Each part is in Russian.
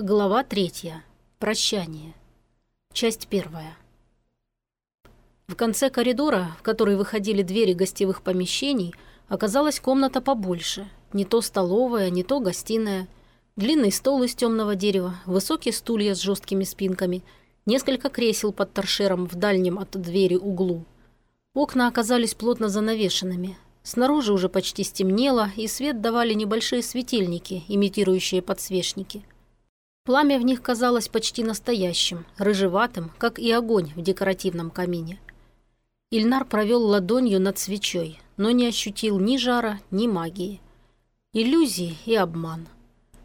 Глава третья. Прощание. Часть первая. В конце коридора, в который выходили двери гостевых помещений, оказалась комната побольше. Не то столовая, не то гостиная. Длинный стол из темного дерева, высокие стулья с жесткими спинками, несколько кресел под торшером в дальнем от двери углу. Окна оказались плотно занавешенными. Снаружи уже почти стемнело, и свет давали небольшие светильники, имитирующие подсвечники – Пламя в них казалось почти настоящим, рыжеватым, как и огонь в декоративном камине. Ильнар провел ладонью над свечой, но не ощутил ни жара, ни магии. Иллюзии и обман.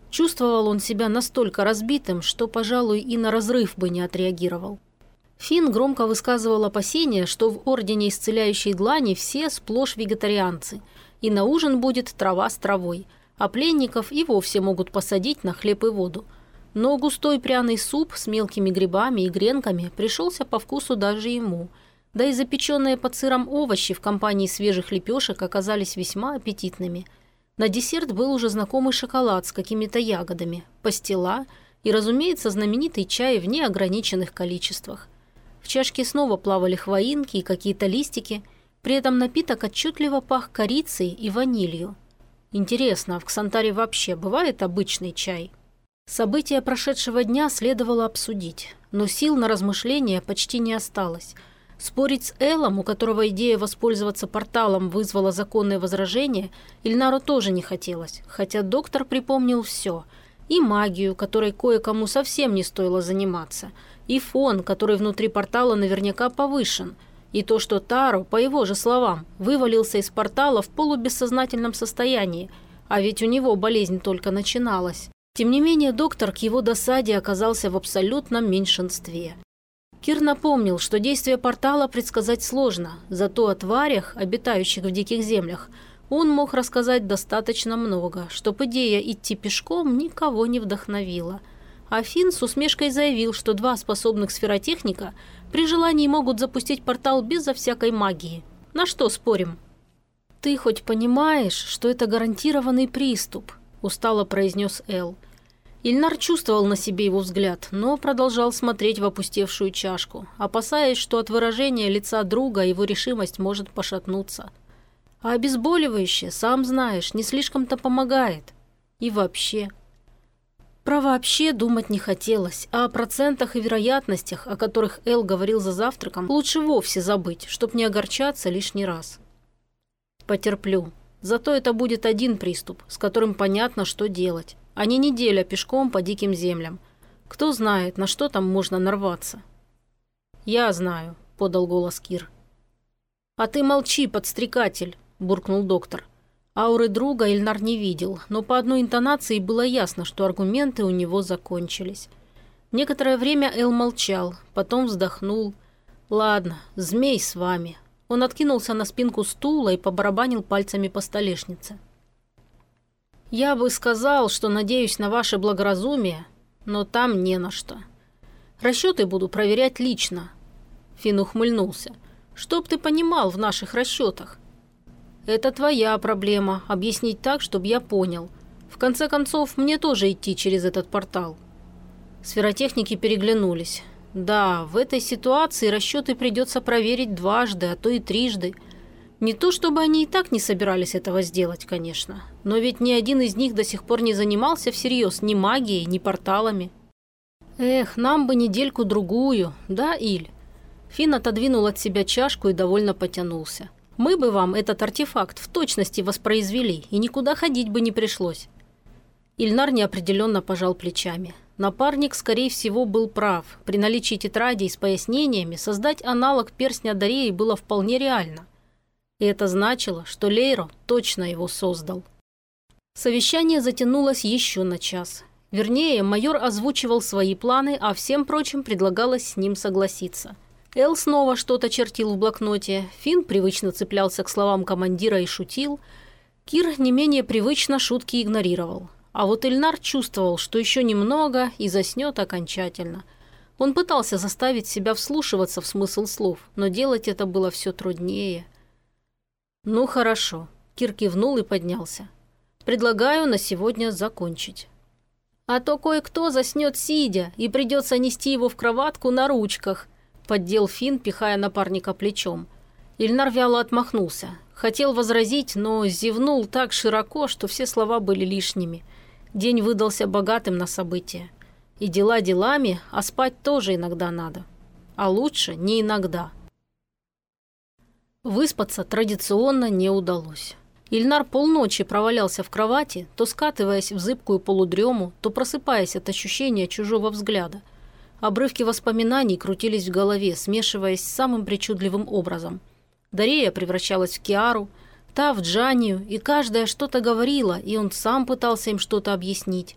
Чувствовал он себя настолько разбитым, что, пожалуй, и на разрыв бы не отреагировал. Финн громко высказывал опасения, что в Ордене Исцеляющей Длани все сплошь вегетарианцы, и на ужин будет трава с травой, а пленников и вовсе могут посадить на хлеб и воду – но густой пряный суп с мелкими грибами и гренками пришелся по вкусу даже ему. Да и запеченные под сыром овощи в компании свежих лепешек оказались весьма аппетитными. На десерт был уже знакомый шоколад с какими-то ягодами, пастила и, разумеется, знаменитый чай в неограниченных количествах. В чашке снова плавали хвоинки и какие-то листики, при этом напиток отчетливо пах корицей и ванилью. Интересно, а в Ксантаре вообще бывает обычный чай – События прошедшего дня следовало обсудить, но сил на размышления почти не осталось. Спорить с Эллом, у которого идея воспользоваться порталом вызвала законные возражения, Ильнару тоже не хотелось, хотя доктор припомнил все. И магию, которой кое-кому совсем не стоило заниматься, и фон, который внутри портала наверняка повышен, и то, что Таро, по его же словам, вывалился из портала в полубессознательном состоянии, а ведь у него болезнь только начиналась. Тем не менее, доктор к его досаде оказался в абсолютном меньшинстве. Кир напомнил, что действие портала предсказать сложно, зато о тварях, обитающих в диких землях, он мог рассказать достаточно много, чтоб идея идти пешком никого не вдохновила. А с усмешкой заявил, что два способных сферотехника при желании могут запустить портал безо всякой магии. На что спорим? «Ты хоть понимаешь, что это гарантированный приступ?» – устало произнес Эл. Ильнар чувствовал на себе его взгляд, но продолжал смотреть в опустевшую чашку, опасаясь, что от выражения лица друга его решимость может пошатнуться. А обезболивающее, сам знаешь, не слишком-то помогает. И вообще... Про вообще думать не хотелось, а о процентах и вероятностях, о которых Эл говорил за завтраком, лучше вовсе забыть, чтоб не огорчаться лишний раз. Потерплю. Зато это будет один приступ, с которым понятно, что делать а не неделя пешком по диким землям. Кто знает, на что там можно нарваться. «Я знаю», – подал голос Кир. «А ты молчи, подстрекатель», – буркнул доктор. Ауры друга Ильнар не видел, но по одной интонации было ясно, что аргументы у него закончились. Некоторое время Эл молчал, потом вздохнул. «Ладно, змей с вами». Он откинулся на спинку стула и побарабанил пальцами по столешнице. Я бы сказал, что надеюсь на ваше благоразумие, но там не на что. Расчеты буду проверять лично. Фин ухмыльнулся. Чтоб ты понимал в наших расчетах. Это твоя проблема, объяснить так, чтобы я понял. В конце концов, мне тоже идти через этот портал. Сферотехники переглянулись. Да, в этой ситуации расчеты придется проверить дважды, а то и трижды – не то, чтобы они и так не собирались этого сделать, конечно. Но ведь ни один из них до сих пор не занимался всерьез ни магией, ни порталами. Эх, нам бы недельку-другую, да, Иль? Фин отодвинул от себя чашку и довольно потянулся. Мы бы вам этот артефакт в точности воспроизвели, и никуда ходить бы не пришлось. Ильнар неопределенно пожал плечами. Напарник, скорее всего, был прав. При наличии тетрадей с пояснениями создать аналог перстня Дареи было вполне реально. И это значило, что Лейро точно его создал. Совещание затянулось еще на час. Вернее, майор озвучивал свои планы, а всем прочим предлагалось с ним согласиться. Эл снова что-то чертил в блокноте, Финн привычно цеплялся к словам командира и шутил. Кир не менее привычно шутки игнорировал. А вот Ильнар чувствовал, что еще немного и заснет окончательно. Он пытался заставить себя вслушиваться в смысл слов, но делать это было все труднее. «Ну хорошо», – Кир кивнул и поднялся. «Предлагаю на сегодня закончить». А то кое-кто заснет сидя, и придется нести его в кроватку на ручках», – поддел Фин, пихая напарника плечом. Ильнар вяло отмахнулся. Хотел возразить, но зевнул так широко, что все слова были лишними. День выдался богатым на события. И дела делами, а спать тоже иногда надо. А лучше не иногда. Выспаться традиционно не удалось. Ильнар полночи провалялся в кровати, то скатываясь в зыбкую полудрему, то просыпаясь от ощущения чужого взгляда. Обрывки воспоминаний крутились в голове, смешиваясь с самым причудливым образом. Дарея превращалась в Киару, та в Джанию, и каждая что-то говорила, и он сам пытался им что-то объяснить.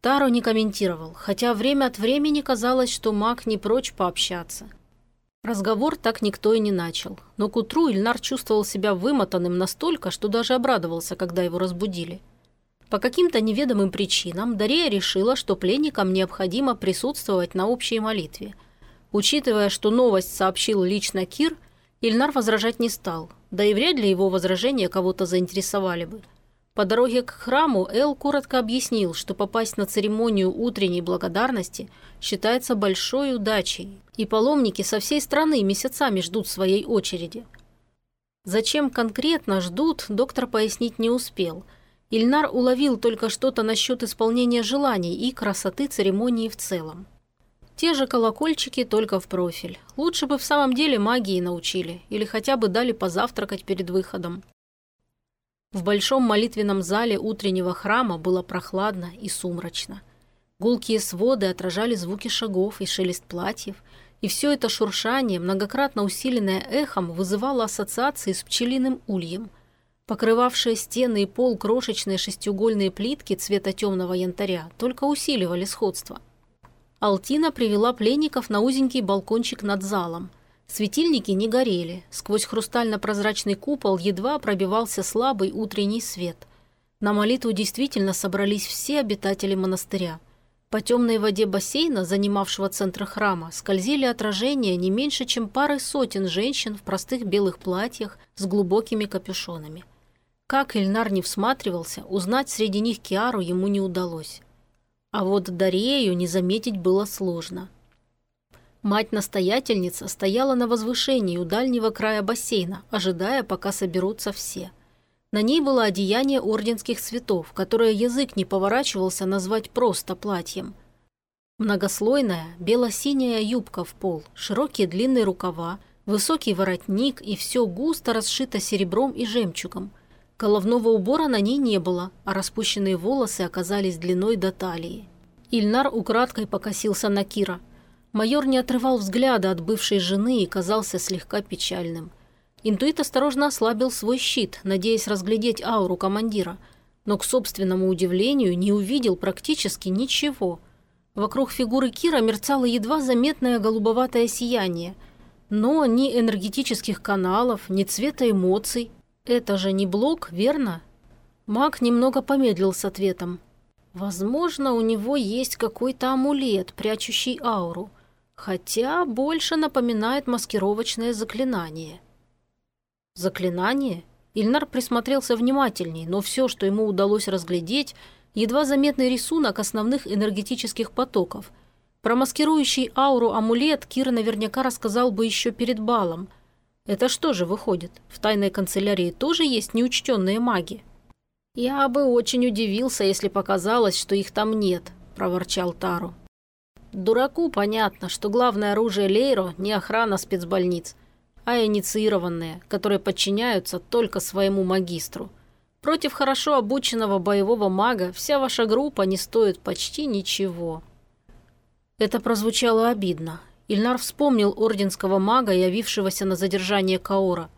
Таро не комментировал, хотя время от времени казалось, что маг не прочь пообщаться – Разговор так никто и не начал, но к утру Ильнар чувствовал себя вымотанным настолько, что даже обрадовался, когда его разбудили. По каким-то неведомым причинам Дарея решила, что пленникам необходимо присутствовать на общей молитве. Учитывая, что новость сообщил лично Кир, Ильнар возражать не стал, да и вряд ли его возражения кого-то заинтересовали бы – по дороге к храму Эл коротко объяснил, что попасть на церемонию утренней благодарности считается большой удачей, и паломники со всей страны месяцами ждут своей очереди. Зачем конкретно ждут, доктор пояснить не успел. Ильнар уловил только что-то насчет исполнения желаний и красоты церемонии в целом. Те же колокольчики, только в профиль. Лучше бы в самом деле магии научили, или хотя бы дали позавтракать перед выходом. В большом молитвенном зале утреннего храма было прохладно и сумрачно. Гулкие своды отражали звуки шагов и шелест платьев, и все это шуршание, многократно усиленное эхом, вызывало ассоциации с пчелиным ульем. Покрывавшие стены и пол крошечные шестиугольные плитки цвета темного янтаря только усиливали сходство. Алтина привела пленников на узенький балкончик над залом – Светильники не горели, сквозь хрустально-прозрачный купол едва пробивался слабый утренний свет. На молитву действительно собрались все обитатели монастыря. По темной воде бассейна, занимавшего центр храма, скользили отражения не меньше, чем пары сотен женщин в простых белых платьях с глубокими капюшонами. Как Ильнар не всматривался, узнать среди них Киару ему не удалось. А вот Дарею не заметить было сложно – Мать-настоятельница стояла на возвышении у дальнего края бассейна, ожидая, пока соберутся все. На ней было одеяние орденских цветов, которое язык не поворачивался назвать просто платьем. Многослойная бело-синяя юбка в пол, широкие длинные рукава, высокий воротник и все густо расшито серебром и жемчугом. Головного убора на ней не было, а распущенные волосы оказались длиной до талии. Ильнар украдкой покосился на Кира – Майор не отрывал взгляда от бывшей жены и казался слегка печальным. Интуит осторожно ослабил свой щит, надеясь разглядеть ауру командира, но к собственному удивлению не увидел практически ничего. Вокруг фигуры Кира мерцало едва заметное голубоватое сияние, но ни энергетических каналов, ни цвета эмоций. Это же не блок, верно? Маг немного помедлил с ответом. Возможно, у него есть какой-то амулет, прячущий ауру – Хотя больше напоминает маскировочное заклинание. Заклинание? Ильнар присмотрелся внимательней, но все, что ему удалось разглядеть, едва заметный рисунок основных энергетических потоков. Про маскирующий ауру амулет Кир наверняка рассказал бы еще перед балом. Это что же выходит? В тайной канцелярии тоже есть неучтенные маги? «Я бы очень удивился, если показалось, что их там нет», – проворчал Тару. Дураку понятно, что главное оружие Лейро не охрана спецбольниц, а инициированные, которые подчиняются только своему магистру. Против хорошо обученного боевого мага вся ваша группа не стоит почти ничего. Это прозвучало обидно. Ильнар вспомнил орденского мага, явившегося на задержание Каора.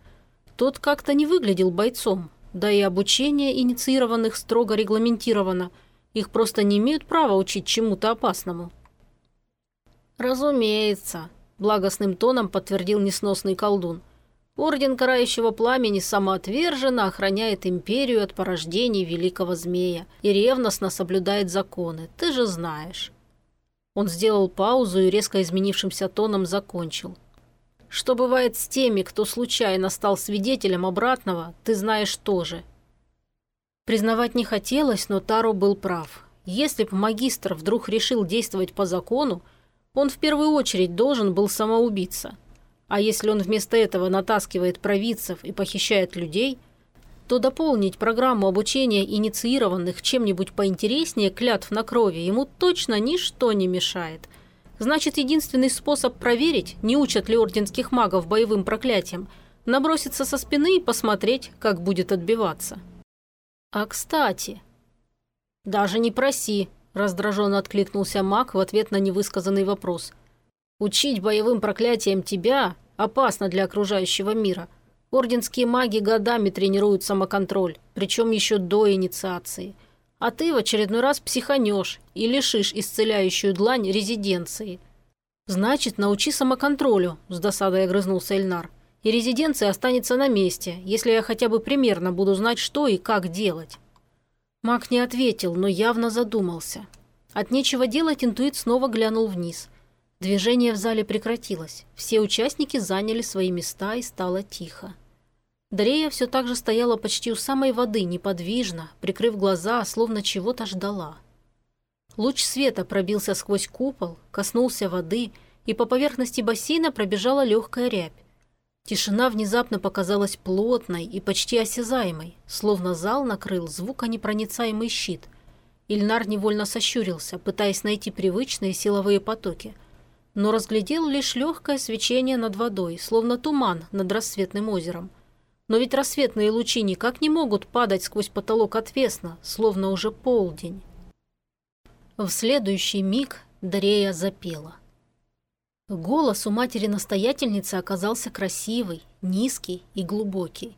Тот как-то не выглядел бойцом, да и обучение инициированных строго регламентировано. Их просто не имеют права учить чему-то опасному. «Разумеется», – благостным тоном подтвердил несносный колдун. «Орден Карающего Пламени самоотверженно охраняет империю от порождений великого змея и ревностно соблюдает законы, ты же знаешь». Он сделал паузу и резко изменившимся тоном закончил. «Что бывает с теми, кто случайно стал свидетелем обратного, ты знаешь тоже». Признавать не хотелось, но Таро был прав. если б магистр вдруг решил действовать по закону, он в первую очередь должен был самоубиться. А если он вместо этого натаскивает провидцев и похищает людей, то дополнить программу обучения инициированных чем-нибудь поинтереснее клятв на крови ему точно ничто не мешает. Значит, единственный способ проверить, не учат ли орденских магов боевым проклятиям, наброситься со спины и посмотреть, как будет отбиваться. А кстати... «Даже не проси», – раздраженно откликнулся маг в ответ на невысказанный вопрос. «Учить боевым проклятием тебя опасно для окружающего мира. Орденские маги годами тренируют самоконтроль, причем еще до инициации. А ты в очередной раз психанешь и лишишь исцеляющую длань резиденции». «Значит, научи самоконтролю», – с досадой огрызнулся Эльнар. «И резиденция останется на месте, если я хотя бы примерно буду знать, что и как делать». Маг не ответил, но явно задумался. От нечего делать интуит снова глянул вниз. Движение в зале прекратилось. Все участники заняли свои места и стало тихо. Дарея все так же стояла почти у самой воды, неподвижно, прикрыв глаза, словно чего-то ждала. Луч света пробился сквозь купол, коснулся воды, и по поверхности бассейна пробежала легкая рябь. Тишина внезапно показалась плотной и почти осязаемой, словно зал накрыл звуконепроницаемый щит. Ильнар невольно сощурился, пытаясь найти привычные силовые потоки, но разглядел лишь легкое свечение над водой, словно туман над рассветным озером. Но ведь рассветные лучи никак не могут падать сквозь потолок отвесно, словно уже полдень. В следующий миг Дарея запела. Голос у матери-настоятельницы оказался красивый, низкий и глубокий.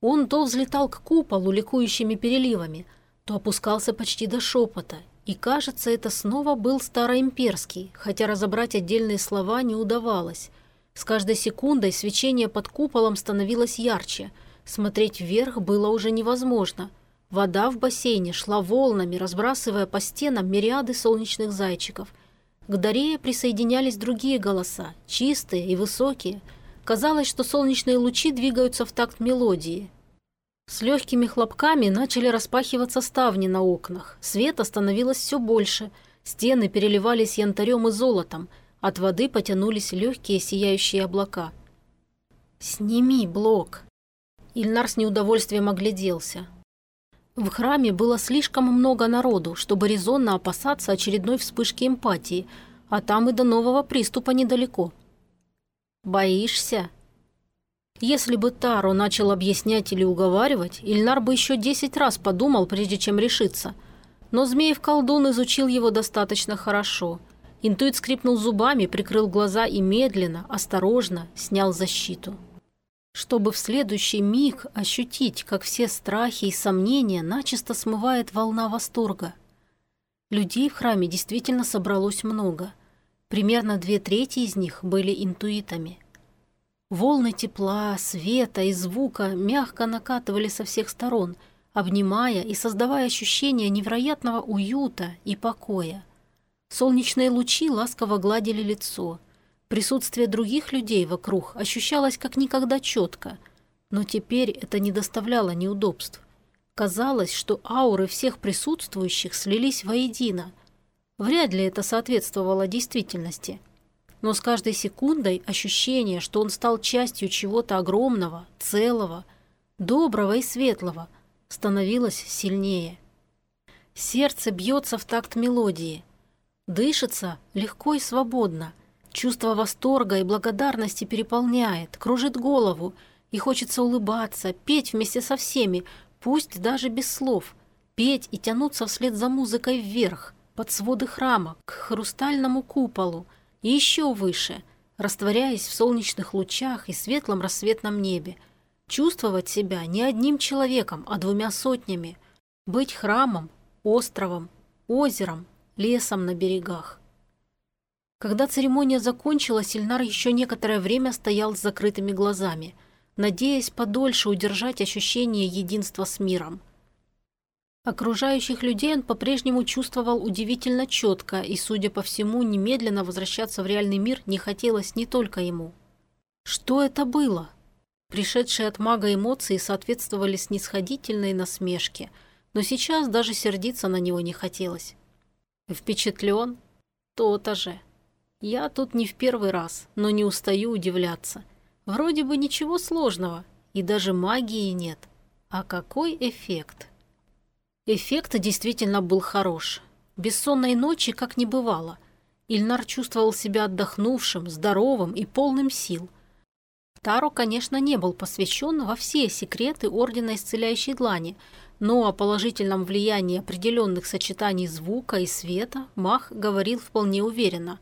Он то взлетал к куполу ликующими переливами, то опускался почти до шепота, и, кажется, это снова был староимперский, хотя разобрать отдельные слова не удавалось. С каждой секундой свечение под куполом становилось ярче. Смотреть вверх было уже невозможно. Вода в бассейне шла волнами, разбрасывая по стенам мириады солнечных зайчиков – к Дарее присоединялись другие голоса, чистые и высокие. Казалось, что солнечные лучи двигаются в такт мелодии. С легкими хлопками начали распахиваться ставни на окнах. Света становилось все больше. Стены переливались янтарем и золотом. От воды потянулись легкие сияющие облака. «Сними блок!» Ильнар с неудовольствием огляделся. В храме было слишком много народу, чтобы резонно опасаться очередной вспышки эмпатии, а там и до нового приступа недалеко. «Боишься?» Если бы Таро начал объяснять или уговаривать, Ильнар бы еще десять раз подумал, прежде чем решиться. Но Змеев-колдун изучил его достаточно хорошо. Интуит скрипнул зубами, прикрыл глаза и медленно, осторожно снял защиту чтобы в следующий миг ощутить, как все страхи и сомнения начисто смывает волна восторга. Людей в храме действительно собралось много. Примерно две трети из них были интуитами. Волны тепла, света и звука мягко накатывали со всех сторон, обнимая и создавая ощущение невероятного уюта и покоя. Солнечные лучи ласково гладили лицо – Присутствие других людей вокруг ощущалось как никогда четко, но теперь это не доставляло неудобств. Казалось, что ауры всех присутствующих слились воедино. Вряд ли это соответствовало действительности. Но с каждой секундой ощущение, что он стал частью чего-то огромного, целого, доброго и светлого, становилось сильнее. Сердце бьется в такт мелодии. Дышится легко и свободно – Чувство восторга и благодарности переполняет, кружит голову, и хочется улыбаться, петь вместе со всеми, пусть даже без слов, петь и тянуться вслед за музыкой вверх, под своды храма, к хрустальному куполу и еще выше, растворяясь в солнечных лучах и светлом рассветном небе, чувствовать себя не одним человеком, а двумя сотнями, быть храмом, островом, озером, лесом на берегах. Когда церемония закончилась, Ильнар еще некоторое время стоял с закрытыми глазами, надеясь подольше удержать ощущение единства с миром. Окружающих людей он по-прежнему чувствовал удивительно четко, и, судя по всему, немедленно возвращаться в реальный мир не хотелось не только ему. Что это было? Пришедшие от мага эмоции соответствовали снисходительной насмешке, но сейчас даже сердиться на него не хотелось. Впечатлен? То-то же. Я тут не в первый раз, но не устаю удивляться. Вроде бы ничего сложного, и даже магии нет. А какой эффект? Эффект действительно был хорош. Бессонной ночи как не бывало. Ильнар чувствовал себя отдохнувшим, здоровым и полным сил. Таро, конечно, не был посвящен во все секреты Ордена Исцеляющей Длани, но о положительном влиянии определенных сочетаний звука и света Мах говорил вполне уверенно.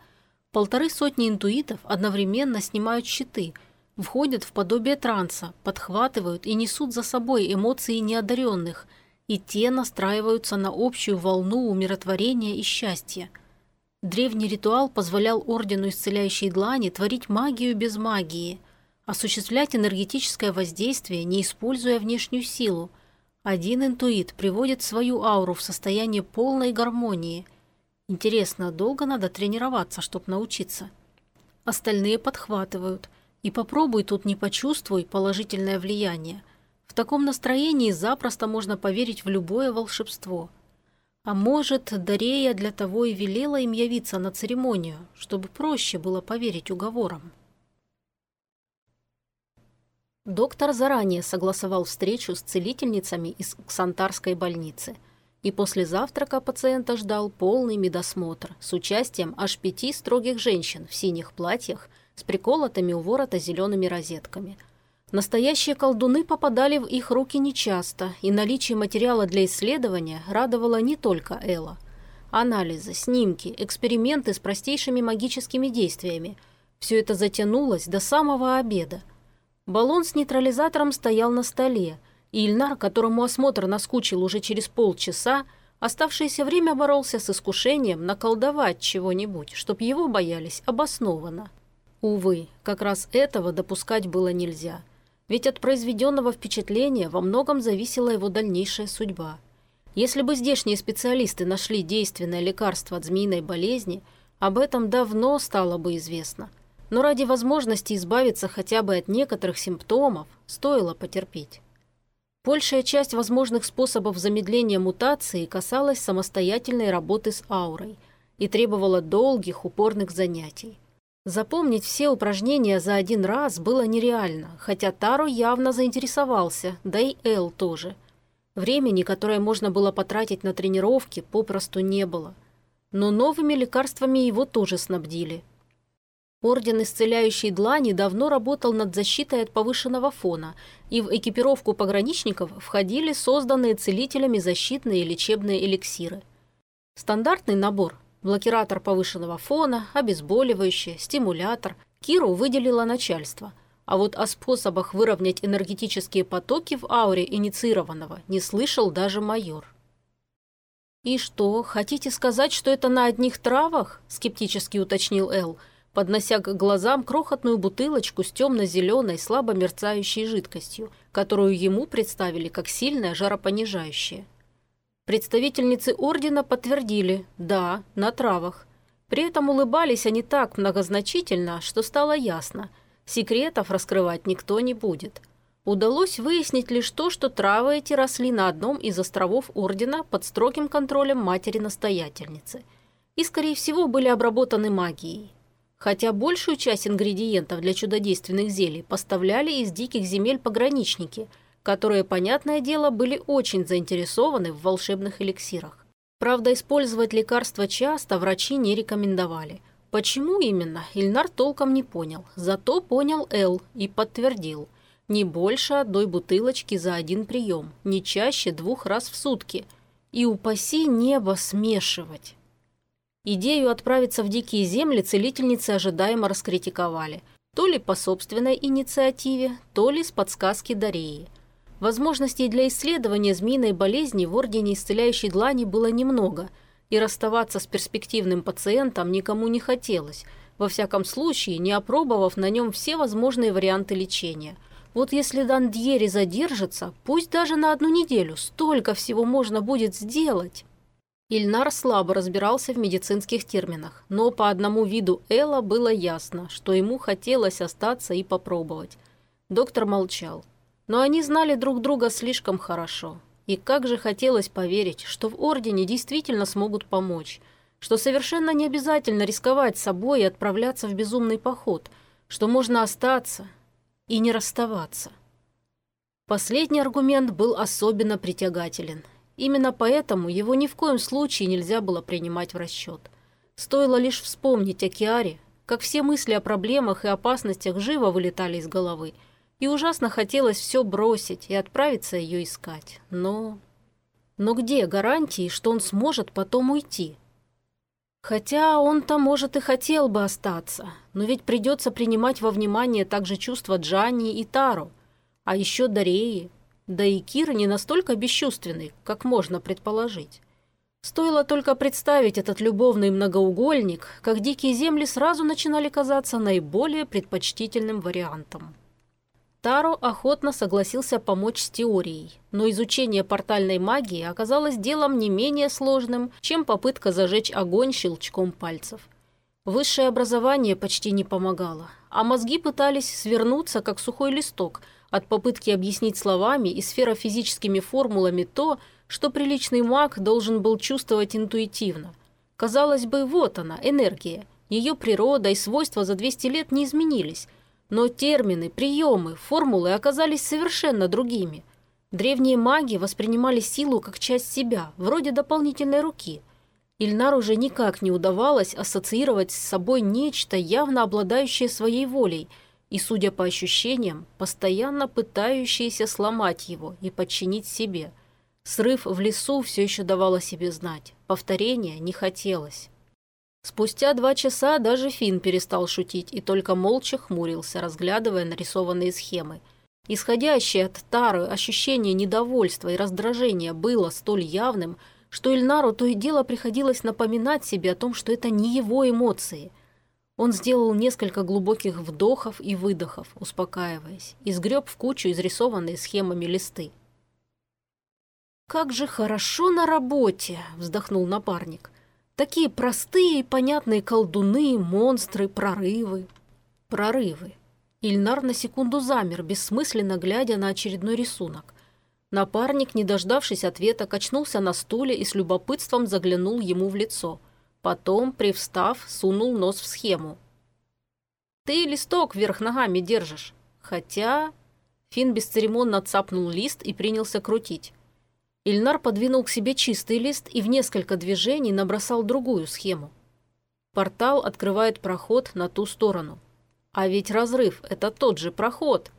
Полторы сотни интуитов одновременно снимают щиты, входят в подобие транса, подхватывают и несут за собой эмоции неодаренных, и те настраиваются на общую волну умиротворения и счастья – Древний ритуал позволял Ордену Исцеляющей Длани творить магию без магии, осуществлять энергетическое воздействие, не используя внешнюю силу. Один интуит приводит свою ауру в состояние полной гармонии. Интересно, долго надо тренироваться, чтобы научиться? Остальные подхватывают. И попробуй тут не почувствуй положительное влияние. В таком настроении запросто можно поверить в любое волшебство – а может, Дарея для того и велела им явиться на церемонию, чтобы проще было поверить уговорам. Доктор заранее согласовал встречу с целительницами из Ксантарской больницы. И после завтрака пациента ждал полный медосмотр с участием аж пяти строгих женщин в синих платьях с приколотыми у ворота зелеными розетками – Настоящие колдуны попадали в их руки нечасто, и наличие материала для исследования радовало не только Элла. Анализы, снимки, эксперименты с простейшими магическими действиями – все это затянулось до самого обеда. Баллон с нейтрализатором стоял на столе, и Ильнар, которому осмотр наскучил уже через полчаса, оставшееся время боролся с искушением наколдовать чего-нибудь, чтоб его боялись обоснованно. Увы, как раз этого допускать было нельзя – ведь от произведенного впечатления во многом зависела его дальнейшая судьба. Если бы здешние специалисты нашли действенное лекарство от змеиной болезни, об этом давно стало бы известно. Но ради возможности избавиться хотя бы от некоторых симптомов стоило потерпеть. Большая часть возможных способов замедления мутации касалась самостоятельной работы с аурой и требовала долгих упорных занятий. Запомнить все упражнения за один раз было нереально, хотя Таро явно заинтересовался, да и Эл тоже. Времени, которое можно было потратить на тренировки, попросту не было. Но новыми лекарствами его тоже снабдили. Орден Исцеляющей Длани давно работал над защитой от повышенного фона, и в экипировку пограничников входили созданные целителями защитные и лечебные эликсиры. Стандартный набор блокиратор повышенного фона, обезболивающее, стимулятор. Киру выделило начальство. А вот о способах выровнять энергетические потоки в ауре инициированного не слышал даже майор. «И что, хотите сказать, что это на одних травах?» – скептически уточнил Эл, поднося к глазам крохотную бутылочку с темно-зеленой, слабо мерцающей жидкостью, которую ему представили как сильное жаропонижающее. Представительницы ордена подтвердили «да, на травах». При этом улыбались они так многозначительно, что стало ясно – секретов раскрывать никто не будет. Удалось выяснить лишь то, что травы эти росли на одном из островов Ордена под строгим контролем матери-настоятельницы. И, скорее всего, были обработаны магией. Хотя большую часть ингредиентов для чудодейственных зелий поставляли из диких земель пограничники – которые, понятное дело, были очень заинтересованы в волшебных эликсирах. Правда, использовать лекарства часто врачи не рекомендовали. Почему именно, Ильнар толком не понял, зато понял Эл и подтвердил. Не больше одной бутылочки за один прием, не чаще двух раз в сутки. И упаси небо смешивать. Идею отправиться в дикие земли целительницы ожидаемо раскритиковали. То ли по собственной инициативе, то ли с подсказки Дареи – Возможностей для исследования змеиной болезни в Ордене Исцеляющей Длани было немного, и расставаться с перспективным пациентом никому не хотелось, во всяком случае не опробовав на нем все возможные варианты лечения. Вот если Дандьери задержится, пусть даже на одну неделю, столько всего можно будет сделать. Ильнар слабо разбирался в медицинских терминах, но по одному виду Элла было ясно, что ему хотелось остаться и попробовать. Доктор молчал. Но они знали друг друга слишком хорошо. И как же хотелось поверить, что в Ордене действительно смогут помочь. что совершенно не обязательно рисковать собой и отправляться в безумный поход, что можно остаться и не расставаться. Последний аргумент был особенно притягателен. Именно поэтому его ни в коем случае нельзя было принимать в расчет. Стоило лишь вспомнить о Киаре, как все мысли о проблемах и опасностях живо вылетали из головы, и ужасно хотелось все бросить и отправиться ее искать. Но... Но где гарантии, что он сможет потом уйти? Хотя он-то, может, и хотел бы остаться, но ведь придется принимать во внимание также чувства Джанни и Тару, а еще Дареи. Да и Кира не настолько бесчувственный, как можно предположить. Стоило только представить этот любовный многоугольник, как дикие земли сразу начинали казаться наиболее предпочтительным вариантом. Таро охотно согласился помочь с теорией, но изучение портальной магии оказалось делом не менее сложным, чем попытка зажечь огонь щелчком пальцев. Высшее образование почти не помогало, а мозги пытались свернуться, как сухой листок, от попытки объяснить словами и сферофизическими формулами то, что приличный маг должен был чувствовать интуитивно. Казалось бы, вот она, энергия. Ее природа и свойства за 200 лет не изменились – но термины, приемы, формулы оказались совершенно другими. Древние маги воспринимали силу как часть себя, вроде дополнительной руки. Ильнар уже никак не удавалось ассоциировать с собой нечто, явно обладающее своей волей, и, судя по ощущениям, постоянно пытающееся сломать его и подчинить себе. Срыв в лесу все еще давал о себе знать. Повторения не хотелось. Спустя два часа даже Финн перестал шутить и только молча хмурился, разглядывая нарисованные схемы. Исходящее от Тары ощущение недовольства и раздражения было столь явным, что Ильнару то и дело приходилось напоминать себе о том, что это не его эмоции. Он сделал несколько глубоких вдохов и выдохов, успокаиваясь, и сгреб в кучу изрисованные схемами листы. «Как же хорошо на работе!» – вздохнул напарник – Такие простые и понятные колдуны, монстры, прорывы. Прорывы. Ильнар на секунду замер, бессмысленно глядя на очередной рисунок. Напарник, не дождавшись ответа, качнулся на стуле и с любопытством заглянул ему в лицо. Потом, привстав, сунул нос в схему. «Ты листок вверх ногами держишь. Хотя...» Фин бесцеремонно цапнул лист и принялся крутить. Ильнар подвинул к себе чистый лист и в несколько движений набросал другую схему. Портал открывает проход на ту сторону. А ведь разрыв – это тот же проход.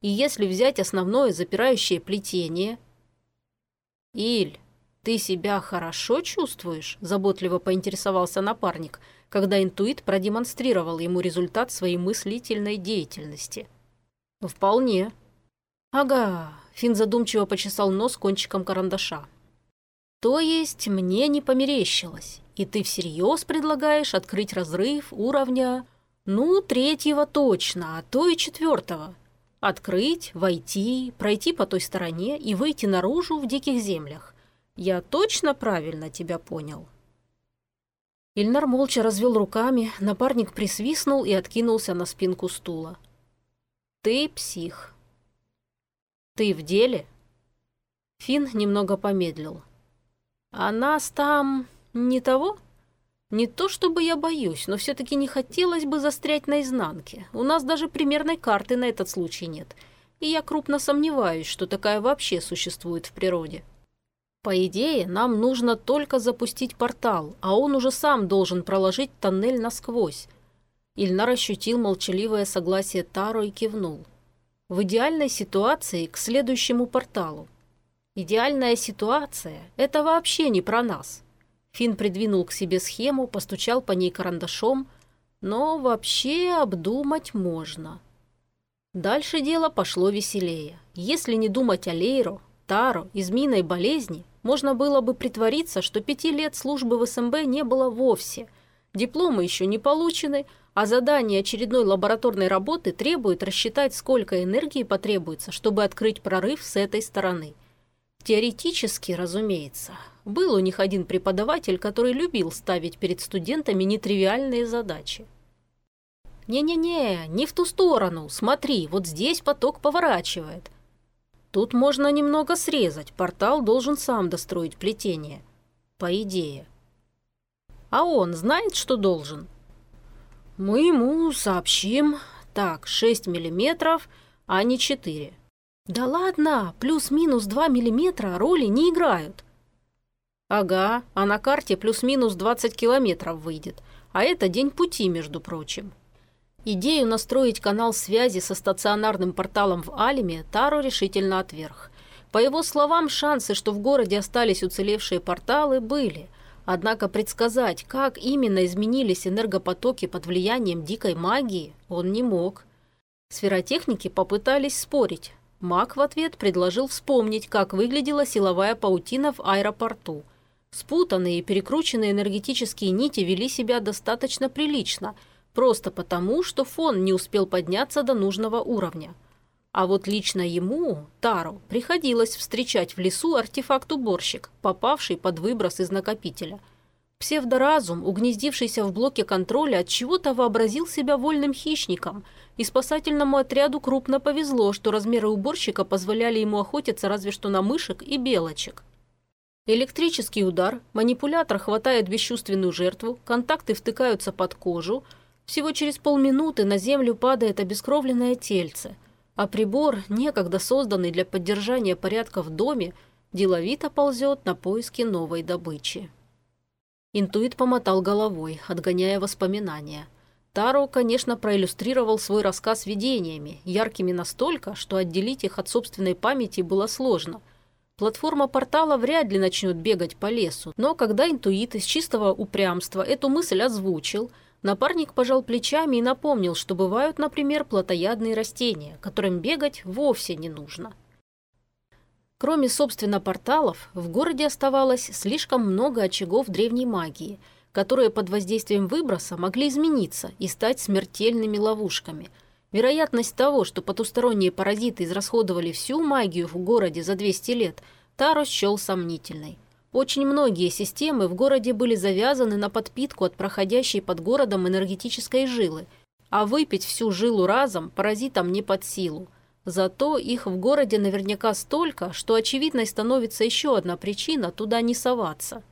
И если взять основное запирающее плетение... «Иль, ты себя хорошо чувствуешь?» – заботливо поинтересовался напарник, когда интуит продемонстрировал ему результат своей мыслительной деятельности. «Вполне». «Ага, Фин задумчиво почесал нос кончиком карандаша. «То есть мне не померещилось, и ты всерьез предлагаешь открыть разрыв уровня, ну, третьего точно, а то и четвертого. Открыть, войти, пройти по той стороне и выйти наружу в диких землях. Я точно правильно тебя понял?» Ильнар молча развел руками, напарник присвистнул и откинулся на спинку стула. «Ты псих», «Ты в деле?» Фин немного помедлил. «А нас там... не того?» «Не то чтобы я боюсь, но все-таки не хотелось бы застрять на изнанке. У нас даже примерной карты на этот случай нет. И я крупно сомневаюсь, что такая вообще существует в природе». По идее, нам нужно только запустить портал, а он уже сам должен проложить тоннель насквозь. Ильнар ощутил молчаливое согласие Таро и кивнул в идеальной ситуации к следующему порталу. Идеальная ситуация – это вообще не про нас. Фин придвинул к себе схему, постучал по ней карандашом, но вообще обдумать можно. Дальше дело пошло веселее. Если не думать о Лейро, Таро и змеиной болезни, можно было бы притвориться, что пяти лет службы в СМБ не было вовсе. Дипломы еще не получены – а задание очередной лабораторной работы требует рассчитать, сколько энергии потребуется, чтобы открыть прорыв с этой стороны. Теоретически, разумеется. Был у них один преподаватель, который любил ставить перед студентами нетривиальные задачи. «Не-не-не, не в ту сторону. Смотри, вот здесь поток поворачивает. Тут можно немного срезать. Портал должен сам достроить плетение. По идее. А он знает, что должен? Мы ему сообщим. Так, 6 миллиметров, а не 4. Да ладно, плюс-минус 2 миллиметра роли не играют. Ага, а на карте плюс-минус 20 километров выйдет. А это день пути, между прочим. Идею настроить канал связи со стационарным порталом в Алиме Таро решительно отверг. По его словам, шансы, что в городе остались уцелевшие порталы, были. Однако предсказать, как именно изменились энергопотоки под влиянием дикой магии, он не мог. Сферотехники попытались спорить. Маг в ответ предложил вспомнить, как выглядела силовая паутина в аэропорту. Спутанные и перекрученные энергетические нити вели себя достаточно прилично – Просто потому, что фон не успел подняться до нужного уровня. А вот лично ему, Тару, приходилось встречать в лесу артефакт-уборщик, попавший под выброс из накопителя. Псевдоразум, угнездившийся в блоке контроля, от чего-то вообразил себя вольным хищником, и спасательному отряду крупно повезло, что размеры уборщика позволяли ему охотиться разве что на мышек и белочек. Электрический удар, манипулятор хватает бесчувственную жертву, контакты втыкаются под кожу – всего через полминуты на землю падает обескровленное тельце, а прибор, некогда созданный для поддержания порядка в доме, деловито ползет на поиски новой добычи. Интуит помотал головой, отгоняя воспоминания. Таро, конечно, проиллюстрировал свой рассказ видениями, яркими настолько, что отделить их от собственной памяти было сложно. Платформа портала вряд ли начнет бегать по лесу, но когда интуит из чистого упрямства эту мысль озвучил – Напарник пожал плечами и напомнил, что бывают, например, плотоядные растения, которым бегать вовсе не нужно. Кроме, собственно, порталов, в городе оставалось слишком много очагов древней магии, которые под воздействием выброса могли измениться и стать смертельными ловушками. Вероятность того, что потусторонние паразиты израсходовали всю магию в городе за 200 лет, Таро счел сомнительной. Очень многие системы в городе были завязаны на подпитку от проходящей под городом энергетической жилы, а выпить всю жилу разом паразитам не под силу. Зато их в городе наверняка столько, что очевидной становится еще одна причина туда не соваться.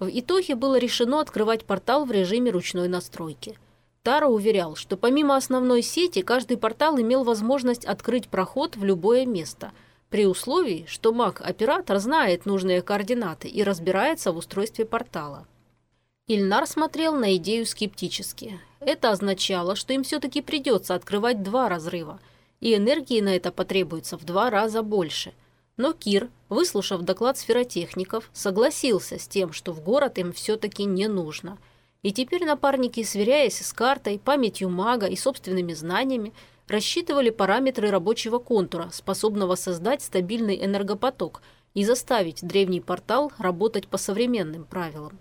В итоге было решено открывать портал в режиме ручной настройки. Таро уверял, что помимо основной сети, каждый портал имел возможность открыть проход в любое место – при условии, что маг-оператор знает нужные координаты и разбирается в устройстве портала. Ильнар смотрел на идею скептически. Это означало, что им все-таки придется открывать два разрыва, и энергии на это потребуется в два раза больше. Но Кир, выслушав доклад сферотехников, согласился с тем, что в город им все-таки не нужно. И теперь напарники, сверяясь с картой, памятью мага и собственными знаниями, рассчитывали параметры рабочего контура, способного создать стабильный энергопоток и заставить древний портал работать по современным правилам.